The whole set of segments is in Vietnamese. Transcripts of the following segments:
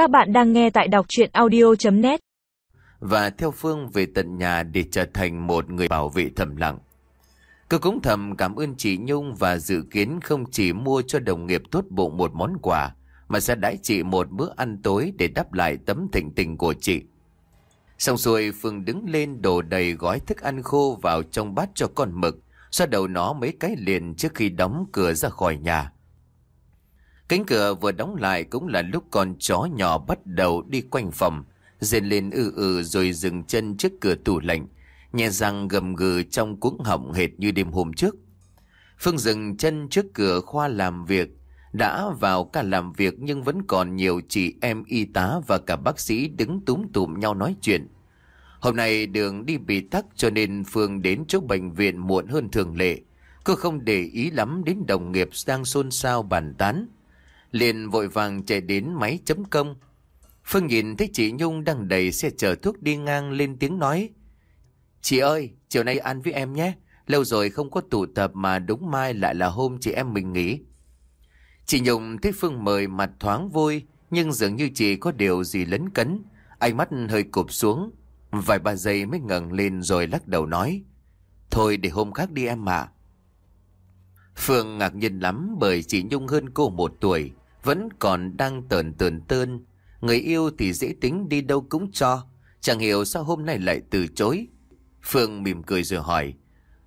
Các bạn đang nghe tại đọc chuyện audio.net Và theo Phương về tận nhà để trở thành một người bảo vệ thầm lặng. Cô cũng thầm cảm ơn chị Nhung và dự kiến không chỉ mua cho đồng nghiệp tốt bụng một món quà, mà sẽ đãi chị một bữa ăn tối để đáp lại tấm thịnh tình của chị. Xong xuôi Phương đứng lên đổ đầy gói thức ăn khô vào trong bát cho con mực, xoa đầu nó mấy cái liền trước khi đóng cửa ra khỏi nhà. Cánh cửa vừa đóng lại cũng là lúc con chó nhỏ bắt đầu đi quanh phòng, rên lên ư ư rồi dừng chân trước cửa tủ lạnh, nhẹ răng gầm gừ trong cuống họng hệt như đêm hôm trước. Phương dừng chân trước cửa khoa làm việc, đã vào cả làm việc nhưng vẫn còn nhiều chị em y tá và cả bác sĩ đứng túm tụm nhau nói chuyện. Hôm nay đường đi bị tắc cho nên Phương đến chỗ bệnh viện muộn hơn thường lệ. Cô không để ý lắm đến đồng nghiệp đang xôn xao bàn tán. Liền vội vàng chạy đến máy chấm công. Phương nhìn thấy chị Nhung đang đầy xe chở thuốc đi ngang lên tiếng nói. Chị ơi, chiều nay ăn với em nhé. Lâu rồi không có tụ tập mà đúng mai lại là hôm chị em mình nghỉ. Chị Nhung thấy Phương mời mặt thoáng vui, nhưng dường như chị có điều gì lấn cấn. Ánh mắt hơi cụp xuống, vài ba giây mới ngẩng lên rồi lắc đầu nói. Thôi để hôm khác đi em mà. Phương ngạc nhiên lắm bởi chị Nhung hơn cô một tuổi, vẫn còn đang tờn tờn tơn. Người yêu thì dễ tính đi đâu cũng cho, chẳng hiểu sao hôm nay lại từ chối. Phương mỉm cười rồi hỏi,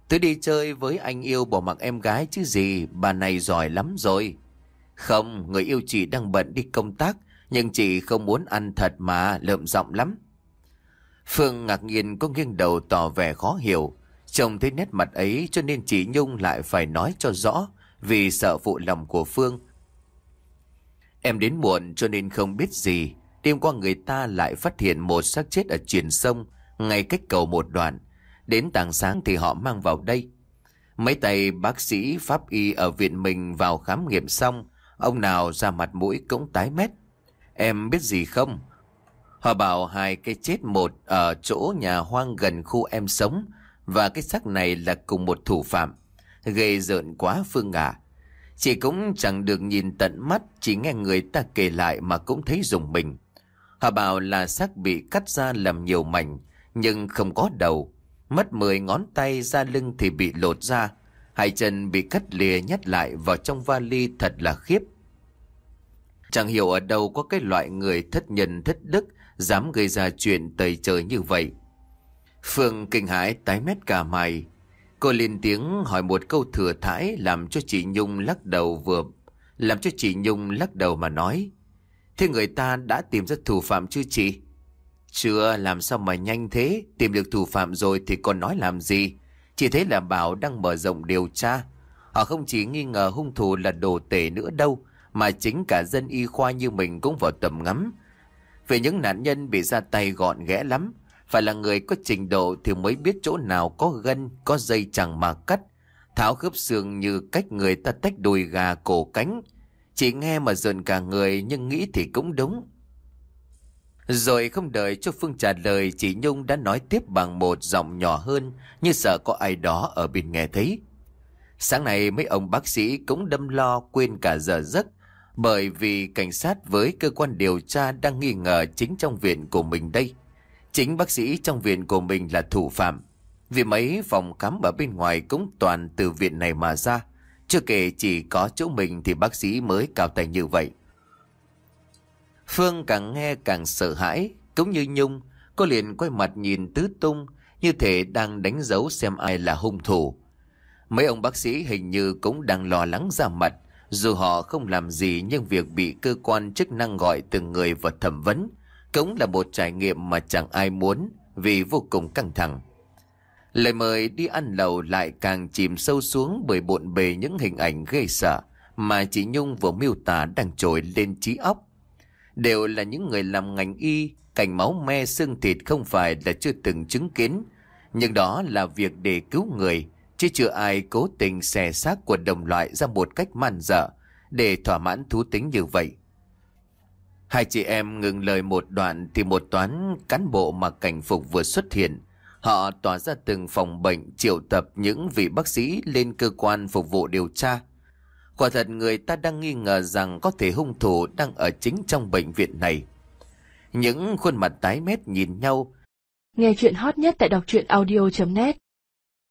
tôi đi chơi với anh yêu bỏ mặc em gái chứ gì, bà này giỏi lắm rồi. Không, người yêu chị đang bận đi công tác, nhưng chị không muốn ăn thật mà, lợm giọng lắm. Phương ngạc nhiên có nghiêng đầu tỏ vẻ khó hiểu. Trông thấy nét mặt ấy cho nên chị Nhung lại phải nói cho rõ vì sợ phụ lòng của Phương. Em đến muộn cho nên không biết gì. Đêm qua người ta lại phát hiện một xác chết ở truyền sông, ngay cách cầu một đoạn. Đến tàng sáng thì họ mang vào đây. Mấy tay bác sĩ pháp y ở viện mình vào khám nghiệm xong, ông nào ra mặt mũi cũng tái mét. Em biết gì không? Họ bảo hai cái chết một ở chỗ nhà hoang gần khu em sống và cái xác này là cùng một thủ phạm. Gây rợn quá Phương à. Chị cũng chẳng được nhìn tận mắt, chỉ nghe người ta kể lại mà cũng thấy dùng mình. Họ bảo là xác bị cắt ra làm nhiều mảnh, nhưng không có đầu. Mất 10 ngón tay ra lưng thì bị lột ra. Hai chân bị cắt lìa nhét lại vào trong vali thật là khiếp. Chẳng hiểu ở đâu có cái loại người thất nhân thất đức dám gây ra chuyện tầy trời như vậy. Phương kinh hãi tái mét cả mày. Cô lên tiếng hỏi một câu thừa thãi làm cho chị Nhung lắc đầu vừa... Làm cho chị Nhung lắc đầu mà nói. Thế người ta đã tìm ra thủ phạm chưa chị? Chưa, làm sao mà nhanh thế? Tìm được thủ phạm rồi thì còn nói làm gì? Chỉ thấy là Bảo đang mở rộng điều tra. Họ không chỉ nghi ngờ hung thủ là đồ tể nữa đâu, mà chính cả dân y khoa như mình cũng vào tầm ngắm. Về những nạn nhân bị ra tay gọn ghẽ lắm, phải là người có trình độ thì mới biết chỗ nào có gân, có dây chẳng mà cắt. Tháo khớp xương như cách người ta tách đùi gà cổ cánh. Chỉ nghe mà dồn cả người nhưng nghĩ thì cũng đúng. Rồi không đợi cho Phương trả lời chị Nhung đã nói tiếp bằng một giọng nhỏ hơn như sợ có ai đó ở bên nghe thấy. Sáng nay mấy ông bác sĩ cũng đâm lo quên cả giờ giấc bởi vì cảnh sát với cơ quan điều tra đang nghi ngờ chính trong viện của mình đây. Chính bác sĩ trong viện của mình là thủ phạm. Vì mấy phòng khám ở bên ngoài cũng toàn từ viện này mà ra. Chưa kể chỉ có chỗ mình thì bác sĩ mới cao tay như vậy. Phương càng nghe càng sợ hãi, cũng như Nhung, cô liền quay mặt nhìn tứ tung, như thể đang đánh dấu xem ai là hung thủ. Mấy ông bác sĩ hình như cũng đang lo lắng ra mặt, dù họ không làm gì nhưng việc bị cơ quan chức năng gọi từng người vào thẩm vấn cũng là một trải nghiệm mà chẳng ai muốn vì vô cùng căng thẳng. Lời mời đi ăn lầu lại càng chìm sâu xuống bởi bộn bề những hình ảnh ghê sợ mà chị Nhung vừa miêu tả đang trồi lên trí óc. Đều là những người làm ngành y, cảnh máu me xương thịt không phải là chưa từng chứng kiến, nhưng đó là việc để cứu người, chứ chưa ai cố tình xẻ xác của đồng loại ra một cách man dợ để thỏa mãn thú tính như vậy. Hai chị em ngừng lời một đoạn thì một toán cán bộ mặc cảnh phục vừa xuất hiện. Họ tỏa ra từng phòng bệnh, triệu tập những vị bác sĩ lên cơ quan phục vụ điều tra. Quả thật người ta đang nghi ngờ rằng có thể hung thủ đang ở chính trong bệnh viện này. Những khuôn mặt tái mét nhìn nhau. Nghe chuyện hot nhất tại đọc truyện audio.net